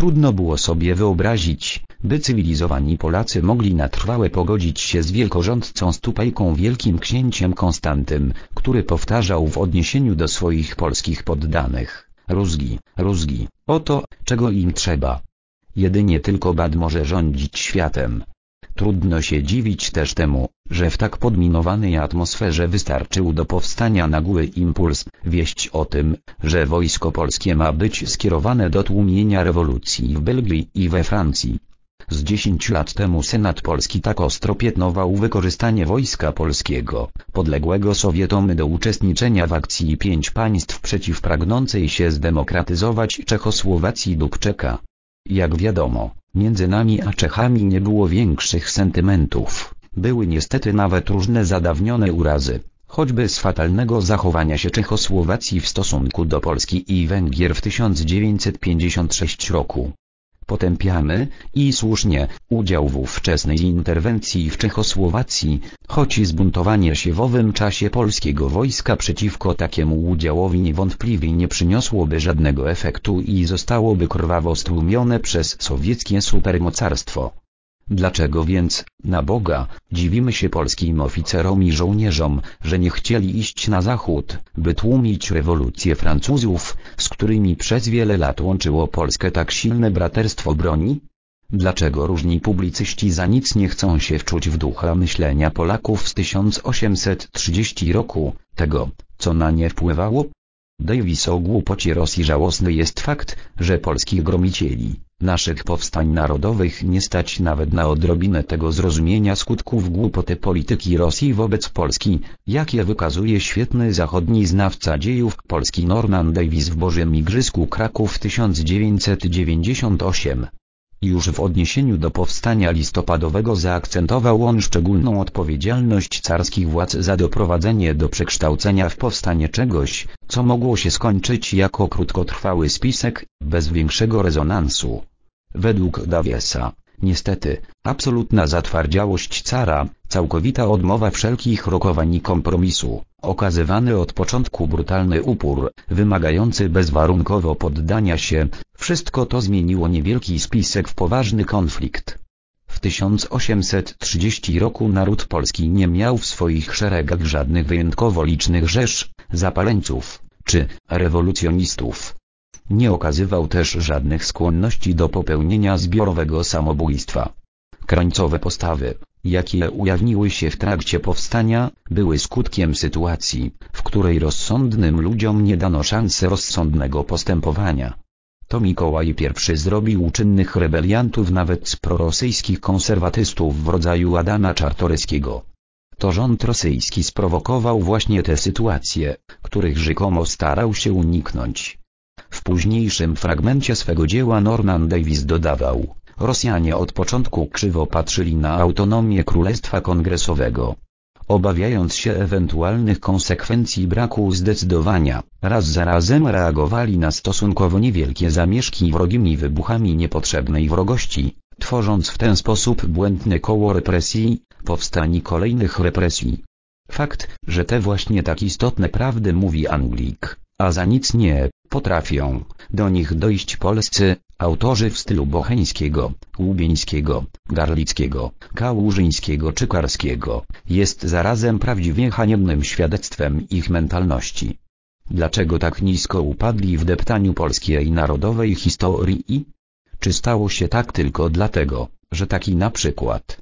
Trudno było sobie wyobrazić, by cywilizowani Polacy mogli na trwałe pogodzić się z wielkorządcą stupejką wielkim księciem Konstantym, który powtarzał w odniesieniu do swoich polskich poddanych, rózgi, rózgi, oto, czego im trzeba. Jedynie tylko Bad może rządzić światem. Trudno się dziwić też temu, że w tak podminowanej atmosferze wystarczył do powstania nagły impuls, wieść o tym, że wojsko polskie ma być skierowane do tłumienia rewolucji w Belgii i we Francji. Z 10 lat temu Senat Polski tak ostro piętnował wykorzystanie wojska polskiego, podległego Sowietom do uczestniczenia w akcji pięć państw przeciw pragnącej się zdemokratyzować Czechosłowacji Dubczeka. Jak wiadomo, między nami a Czechami nie było większych sentymentów, były niestety nawet różne zadawnione urazy, choćby z fatalnego zachowania się Czechosłowacji w stosunku do Polski i Węgier w 1956 roku. Potępiamy, i słusznie, udział w ówczesnej interwencji w Czechosłowacji, choć zbuntowanie się w owym czasie polskiego wojska przeciwko takiemu udziałowi niewątpliwie nie przyniosłoby żadnego efektu i zostałoby krwawo stłumione przez sowieckie supermocarstwo. Dlaczego więc, na Boga, dziwimy się polskim oficerom i żołnierzom, że nie chcieli iść na zachód, by tłumić rewolucję Francuzów, z którymi przez wiele lat łączyło Polskę tak silne braterstwo broni? Dlaczego różni publicyści za nic nie chcą się wczuć w ducha myślenia Polaków z 1830 roku, tego, co na nie wpływało? Davis o głupocie Rosji żałosny jest fakt, że polskich gromicieli, naszych powstań narodowych nie stać nawet na odrobinę tego zrozumienia skutków głupoty polityki Rosji wobec Polski, jakie wykazuje świetny zachodni znawca dziejów Polski Norman Davis w Bożym Igrzysku Kraków 1998. Już w odniesieniu do powstania listopadowego zaakcentował on szczególną odpowiedzialność carskich władz za doprowadzenie do przekształcenia w powstanie czegoś, co mogło się skończyć jako krótkotrwały spisek, bez większego rezonansu. Według Daviesa, niestety, absolutna zatwardziałość cara, całkowita odmowa wszelkich rokowań i kompromisu, okazywany od początku brutalny upór, wymagający bezwarunkowo poddania się, wszystko to zmieniło niewielki spisek w poważny konflikt. W 1830 roku naród polski nie miał w swoich szeregach żadnych wyjątkowo licznych rzesz, zapaleńców, czy rewolucjonistów. Nie okazywał też żadnych skłonności do popełnienia zbiorowego samobójstwa. Krańcowe postawy, jakie ujawniły się w trakcie powstania, były skutkiem sytuacji, w której rozsądnym ludziom nie dano szansy rozsądnego postępowania. To Mikołaj I zrobił czynnych rebeliantów nawet z prorosyjskich konserwatystów w rodzaju Adama Czartoryskiego. To rząd rosyjski sprowokował właśnie te sytuacje, których rzekomo starał się uniknąć. W późniejszym fragmencie swego dzieła Norman Davis dodawał, Rosjanie od początku krzywo patrzyli na autonomię Królestwa Kongresowego. Obawiając się ewentualnych konsekwencji braku zdecydowania, raz za razem reagowali na stosunkowo niewielkie zamieszki wrogimi wybuchami niepotrzebnej wrogości, tworząc w ten sposób błędne koło represji, powstani kolejnych represji. Fakt, że te właśnie tak istotne prawdy mówi Anglik, a za nic nie potrafią do nich dojść polscy autorzy w stylu Bocheńskiego, Łubieńskiego, Garlickiego, Kałużyńskiego czy Karskiego, jest zarazem prawdziwie haniebnym świadectwem ich mentalności. Dlaczego tak nisko upadli w deptaniu polskiej narodowej historii? Czy stało się tak tylko dlatego, że taki na przykład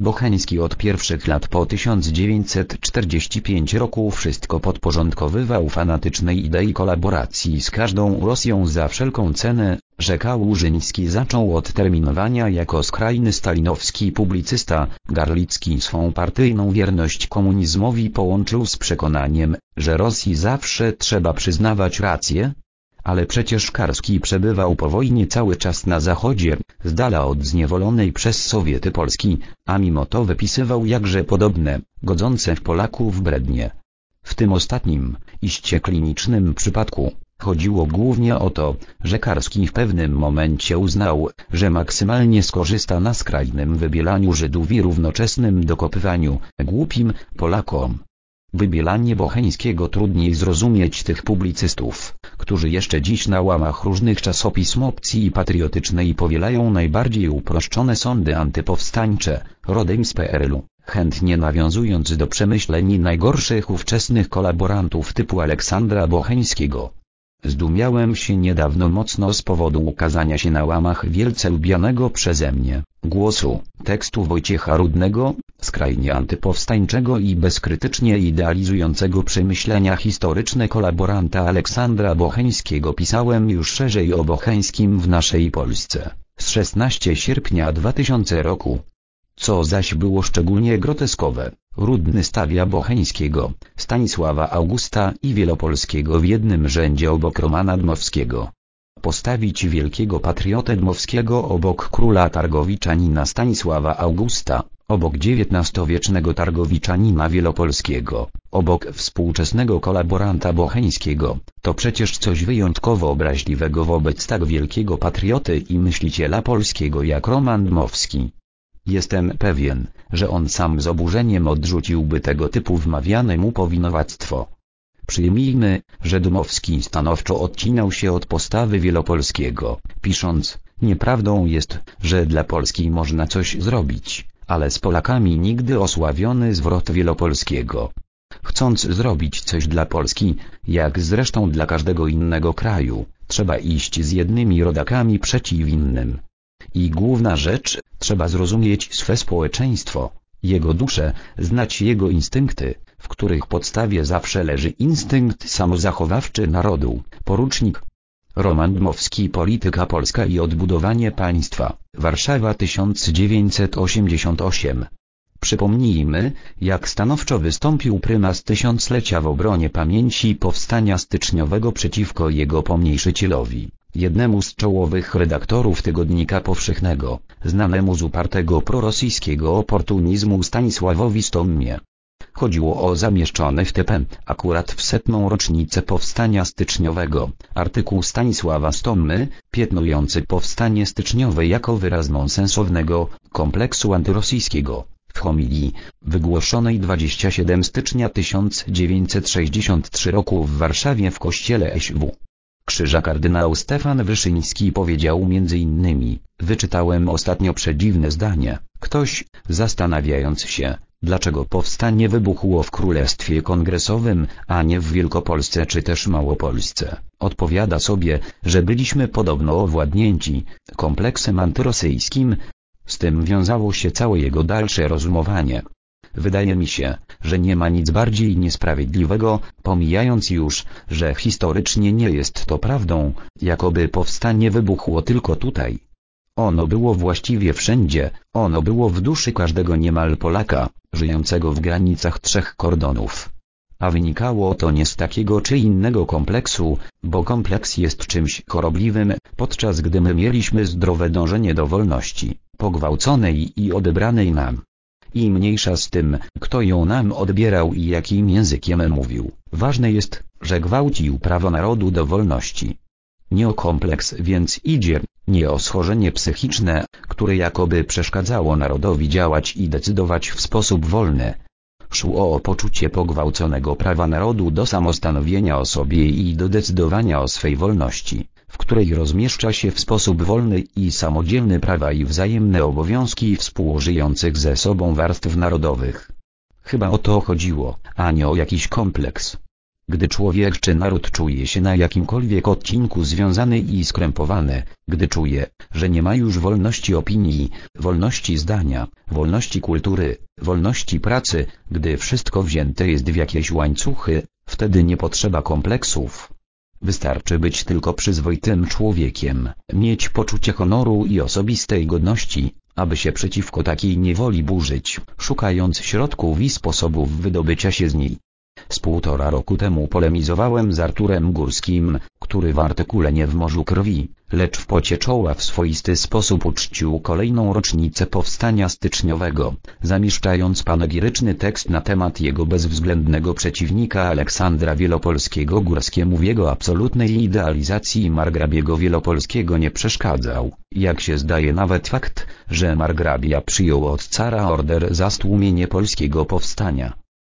Bocheński od pierwszych lat po 1945 roku wszystko podporządkowywał fanatycznej idei kolaboracji z każdą Rosją za wszelką cenę, że Kałużyński zaczął od terminowania jako skrajny stalinowski publicysta, Garlicki swą partyjną wierność komunizmowi połączył z przekonaniem, że Rosji zawsze trzeba przyznawać rację, ale przecież Karski przebywał po wojnie cały czas na zachodzie, z dala od zniewolonej przez Sowiety Polski, a mimo to wypisywał jakże podobne, godzące w Polaków brednie. W tym ostatnim, iście klinicznym przypadku, chodziło głównie o to, że Karski w pewnym momencie uznał, że maksymalnie skorzysta na skrajnym wybielaniu Żydów i równoczesnym dokopywaniu głupim Polakom. Wybielanie Bocheńskiego trudniej zrozumieć tych publicystów, którzy jeszcze dziś na łamach różnych czasopism opcji patriotycznej powielają najbardziej uproszczone sądy antypowstańcze, rodem z PRL-u, chętnie nawiązując do przemyśleń najgorszych ówczesnych kolaborantów typu Aleksandra Bocheńskiego. Zdumiałem się niedawno mocno z powodu ukazania się na łamach wielce lubianego przeze mnie, głosu, tekstu Wojciecha Rudnego, skrajnie antypowstańczego i bezkrytycznie idealizującego przemyślenia historyczne kolaboranta Aleksandra Bocheńskiego. Pisałem już szerzej o Bocheńskim w naszej Polsce, z 16 sierpnia 2000 roku. Co zaś było szczególnie groteskowe, Rudny stawia Bocheńskiego, Stanisława Augusta i Wielopolskiego w jednym rzędzie obok Romana Dmowskiego. Postawić wielkiego patriotę Dmowskiego obok króla targowiczanina Stanisława Augusta, obok XIX-wiecznego targowiczanina Wielopolskiego, obok współczesnego kolaboranta Bocheńskiego, to przecież coś wyjątkowo obraźliwego wobec tak wielkiego patrioty i myśliciela polskiego jak Roman Dmowski. Jestem pewien, że on sam z oburzeniem odrzuciłby tego typu wmawiane mu powinowactwo. Przyjmijmy, że Dmowski stanowczo odcinał się od postawy Wielopolskiego, pisząc, nieprawdą jest, że dla Polski można coś zrobić, ale z Polakami nigdy osławiony zwrot Wielopolskiego. Chcąc zrobić coś dla Polski, jak zresztą dla każdego innego kraju, trzeba iść z jednymi rodakami przeciw innym. I główna rzecz, trzeba zrozumieć swe społeczeństwo, jego duszę, znać jego instynkty, w których podstawie zawsze leży instynkt samozachowawczy narodu. Porucznik. Roman Dmowski Polityka Polska i odbudowanie państwa, Warszawa 1988 Przypomnijmy, jak stanowczo wystąpił prymas tysiąclecia w obronie pamięci powstania styczniowego przeciwko jego pomniejszycielowi jednemu z czołowych redaktorów Tygodnika Powszechnego, znanemu z upartego prorosyjskiego oportunizmu Stanisławowi Stommie. Chodziło o zamieszczony w TP, akurat w setną rocznicę powstania styczniowego, artykuł Stanisława Stommy, piętnujący powstanie styczniowe jako wyraz nonsensownego, kompleksu antyrosyjskiego. W homilii, wygłoszonej 27 stycznia 1963 roku w Warszawie w kościele SW. Krzyża kardynał Stefan Wyszyński powiedział m.in. Wyczytałem ostatnio przedziwne zdanie. Ktoś, zastanawiając się, dlaczego powstanie wybuchło w Królestwie Kongresowym, a nie w Wielkopolsce czy też Małopolsce, odpowiada sobie, że byliśmy podobno owładnięci kompleksem antyrosyjskim. Z tym wiązało się całe jego dalsze rozumowanie. Wydaje mi się, że nie ma nic bardziej niesprawiedliwego, pomijając już, że historycznie nie jest to prawdą, jakoby powstanie wybuchło tylko tutaj. Ono było właściwie wszędzie, ono było w duszy każdego niemal Polaka, żyjącego w granicach trzech kordonów. A wynikało to nie z takiego czy innego kompleksu, bo kompleks jest czymś chorobliwym, podczas gdy my mieliśmy zdrowe dążenie do wolności, pogwałconej i odebranej nam i mniejsza z tym, kto ją nam odbierał i jakim językiem mówił. Ważne jest, że gwałcił prawo narodu do wolności. Nie o kompleks więc idzie, nie o schorzenie psychiczne, które jakoby przeszkadzało narodowi działać i decydować w sposób wolny. Szło o poczucie pogwałconego prawa narodu do samostanowienia o sobie i do decydowania o swej wolności w której rozmieszcza się w sposób wolny i samodzielny prawa i wzajemne obowiązki współżyjących ze sobą warstw narodowych. Chyba o to chodziło, a nie o jakiś kompleks. Gdy człowiek czy naród czuje się na jakimkolwiek odcinku związany i skrępowany, gdy czuje, że nie ma już wolności opinii, wolności zdania, wolności kultury, wolności pracy, gdy wszystko wzięte jest w jakieś łańcuchy, wtedy nie potrzeba kompleksów, Wystarczy być tylko przyzwoitym człowiekiem, mieć poczucie honoru i osobistej godności, aby się przeciwko takiej niewoli burzyć, szukając środków i sposobów wydobycia się z niej. Z półtora roku temu polemizowałem z Arturem Górskim, który w artykule Nie w morzu krwi, lecz w pocie czoła w swoisty sposób uczcił kolejną rocznicę powstania styczniowego, zamieszczając panegiryczny tekst na temat jego bezwzględnego przeciwnika Aleksandra Wielopolskiego Górskiemu w jego absolutnej idealizacji margrabiego Wielopolskiego nie przeszkadzał, jak się zdaje nawet fakt, że margrabia przyjął od cara order za stłumienie polskiego powstania.